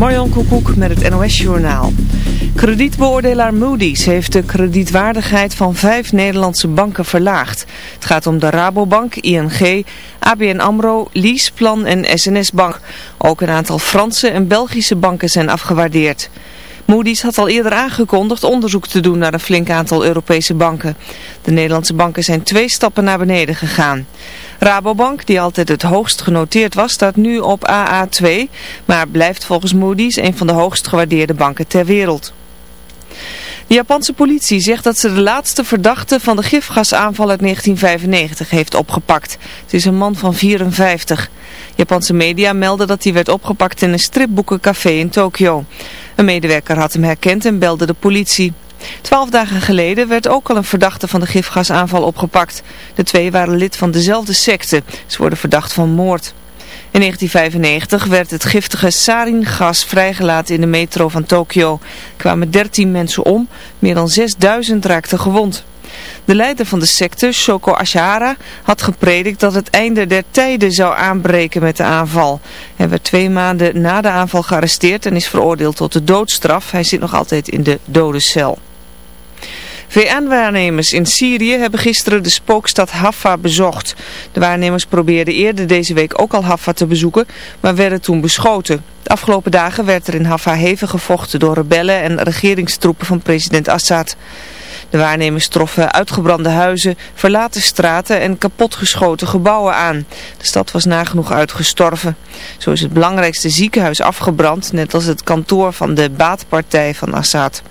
Marjan Koekoek met het NOS-journaal. Kredietbeoordelaar Moody's heeft de kredietwaardigheid van vijf Nederlandse banken verlaagd. Het gaat om de Rabobank, ING, ABN AMRO, Leaseplan en SNS Bank. Ook een aantal Franse en Belgische banken zijn afgewaardeerd. Moody's had al eerder aangekondigd onderzoek te doen naar een flink aantal Europese banken. De Nederlandse banken zijn twee stappen naar beneden gegaan. Rabobank, die altijd het hoogst genoteerd was, staat nu op AA2, maar blijft volgens Moody's een van de hoogst gewaardeerde banken ter wereld. De Japanse politie zegt dat ze de laatste verdachte van de gifgasaanval uit 1995 heeft opgepakt. Het is een man van 54. Japanse media melden dat hij werd opgepakt in een stripboekencafé in Tokio. Een medewerker had hem herkend en belde de politie. Twaalf dagen geleden werd ook al een verdachte van de gifgasaanval opgepakt. De twee waren lid van dezelfde secte. Ze worden verdacht van moord. In 1995 werd het giftige saringas vrijgelaten in de metro van Tokio. Er kwamen 13 mensen om, meer dan 6000 raakten gewond. De leider van de secte, Shoko Ashihara, had gepredikt dat het einde der tijden zou aanbreken met de aanval. Hij werd twee maanden na de aanval gearresteerd en is veroordeeld tot de doodstraf. Hij zit nog altijd in de dodencel. VN-waarnemers in Syrië hebben gisteren de spookstad Haffa bezocht. De waarnemers probeerden eerder deze week ook al Haffa te bezoeken, maar werden toen beschoten. De afgelopen dagen werd er in Haffa hevig gevochten door rebellen en regeringstroepen van president Assad. De waarnemers troffen uitgebrande huizen, verlaten straten en kapotgeschoten gebouwen aan. De stad was nagenoeg uitgestorven. Zo is het belangrijkste ziekenhuis afgebrand, net als het kantoor van de baatpartij van Assad.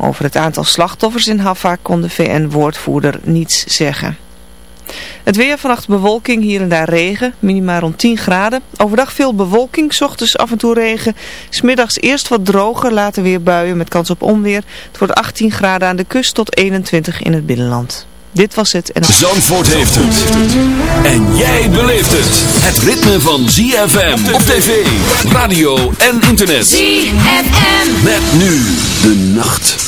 Over het aantal slachtoffers in Haffa kon de VN-woordvoerder niets zeggen. Het weer vannacht bewolking, hier en daar regen, minimaal rond 10 graden. Overdag veel bewolking, ochtends af en toe regen. Smiddags eerst wat droger, later weer buien met kans op onweer. Het wordt 18 graden aan de kust tot 21 in het binnenland. Dit was het. En... Zandvoort heeft het. En jij beleeft het. Het ritme van ZFM op tv, radio en internet. ZFM. Met nu de nacht.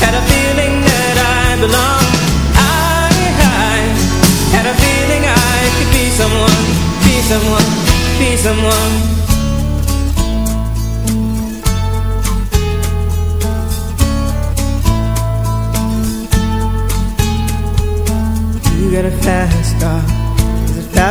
got a feeling that I belong. I high a feeling I could be someone be someone be someone. You get a fast car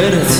ik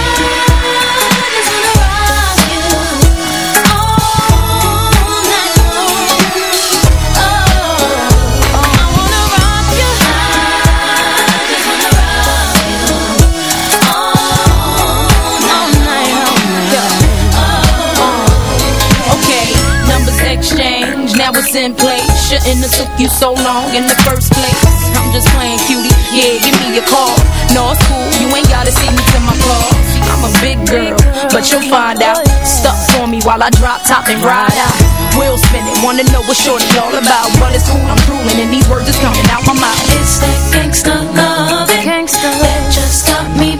Was in place Shouldn't have took you so long in the first place. I'm just playing cutie, yeah, give me a call. No, it's cool, you ain't gotta see me to my car. I'm a big girl, but you'll find out. Stuck for me while I drop top and ride out. Wheel spinning, wanna know what shorty all about? But it's cool, I'm drooling and these words is coming out my mouth. It's that gangsta love that just got me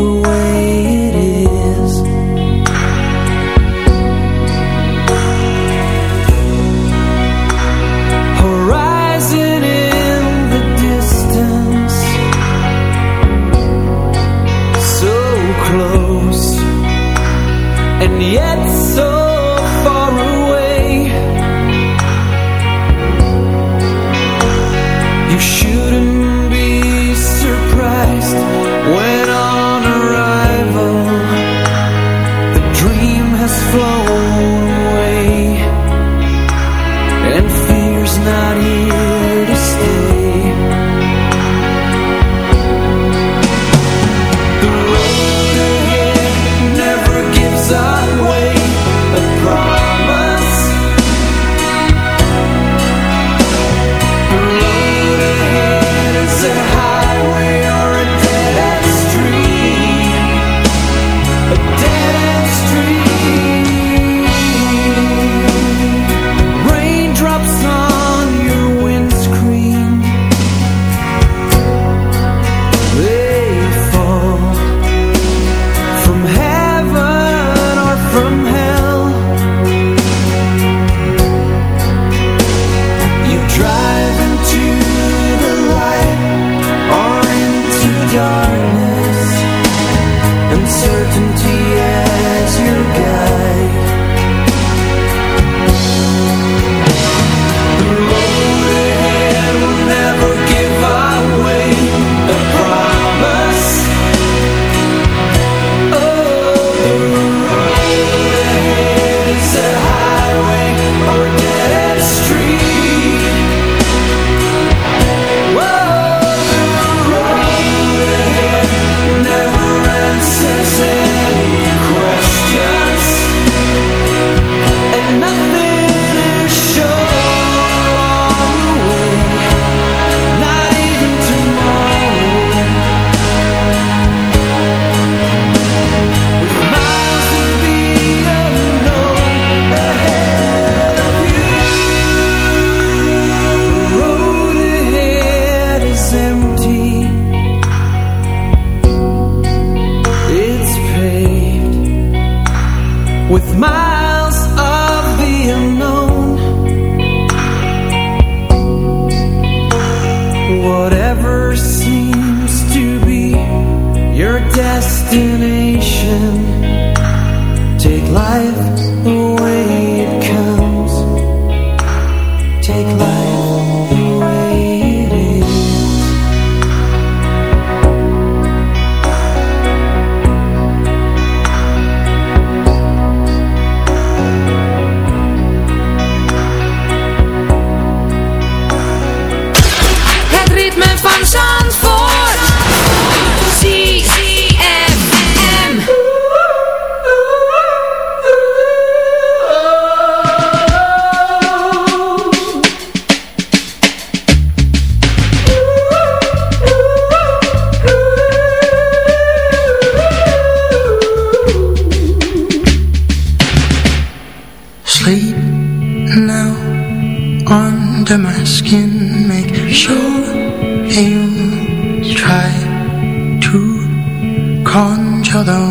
under my skin Make sure you try to conjure the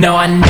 No, I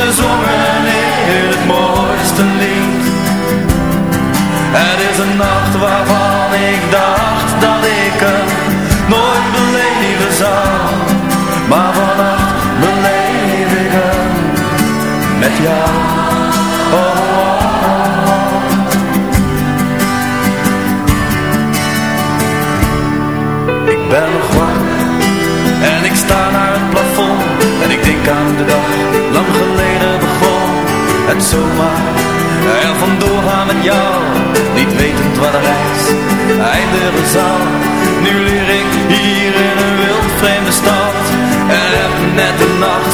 Die wordt bezongen in het mooiste lied. Het is een nacht waarvan ik dacht dat ik hem nooit beleven zou. Maar vannacht beleef ik met jou. Ik ben nog wakker en ik sta naar het plafond En ik denk aan de dag, jou Niet wetend wat de reis eindigen zal. Nu leer ik hier in een wild vreemde stad En heb net de nacht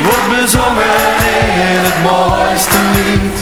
die wordt bezongen in het mooiste lied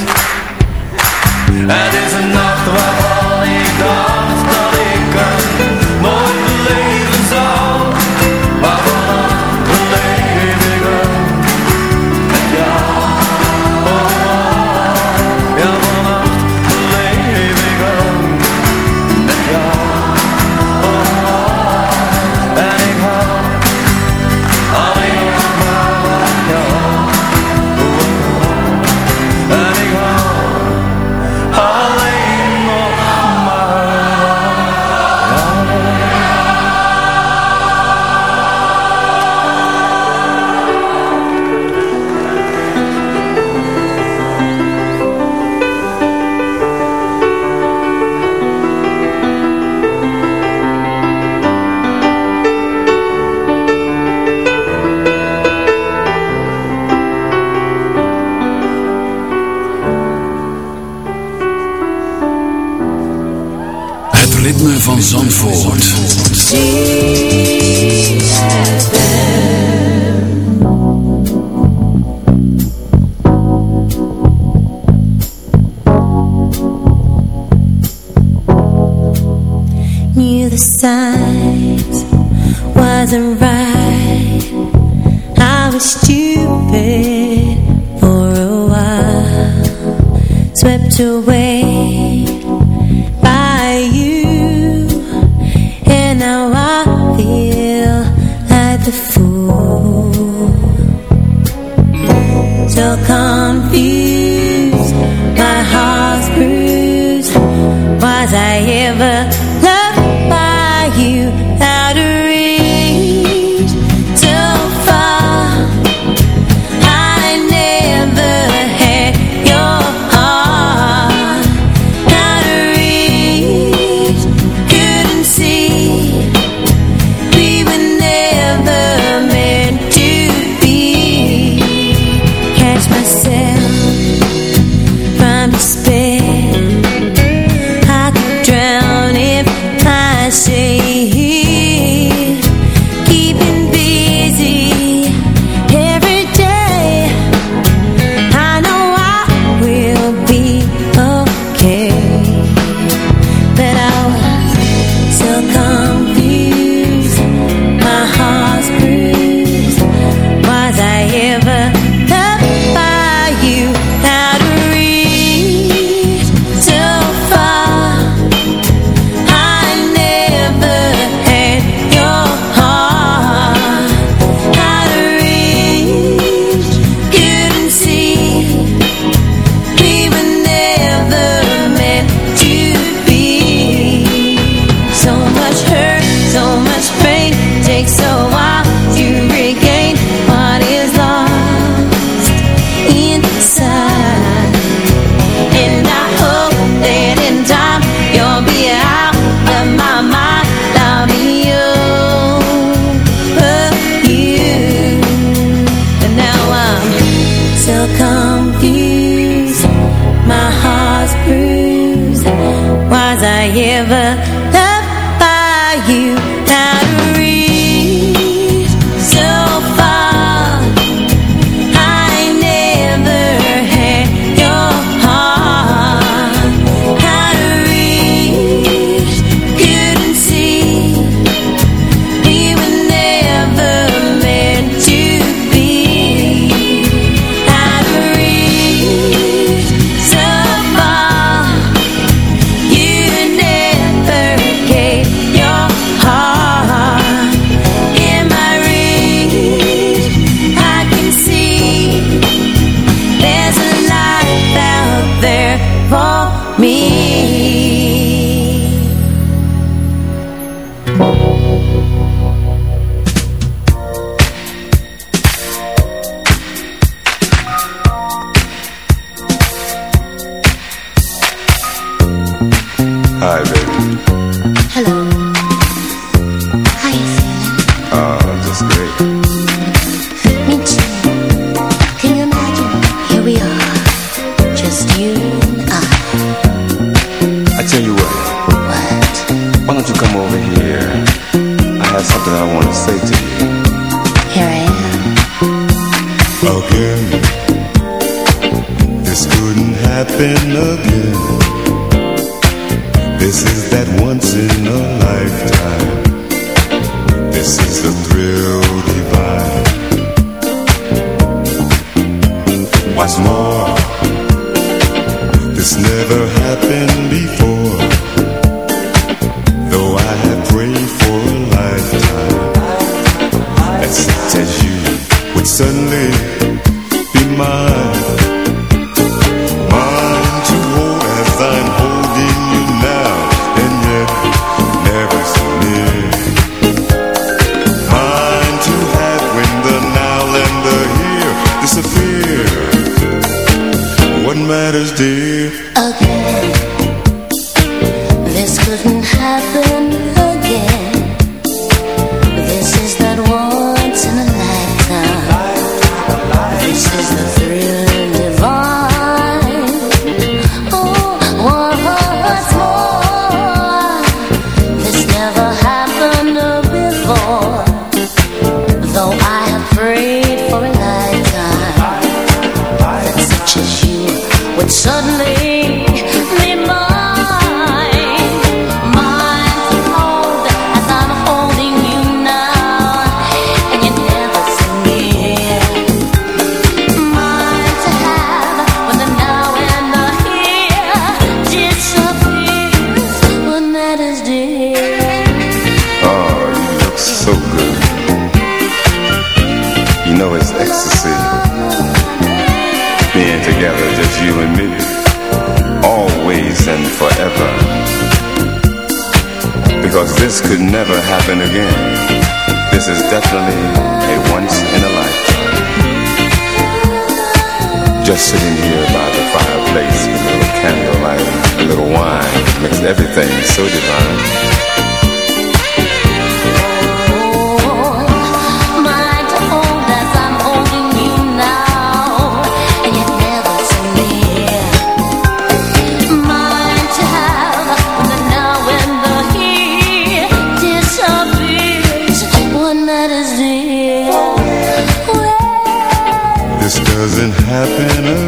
happiness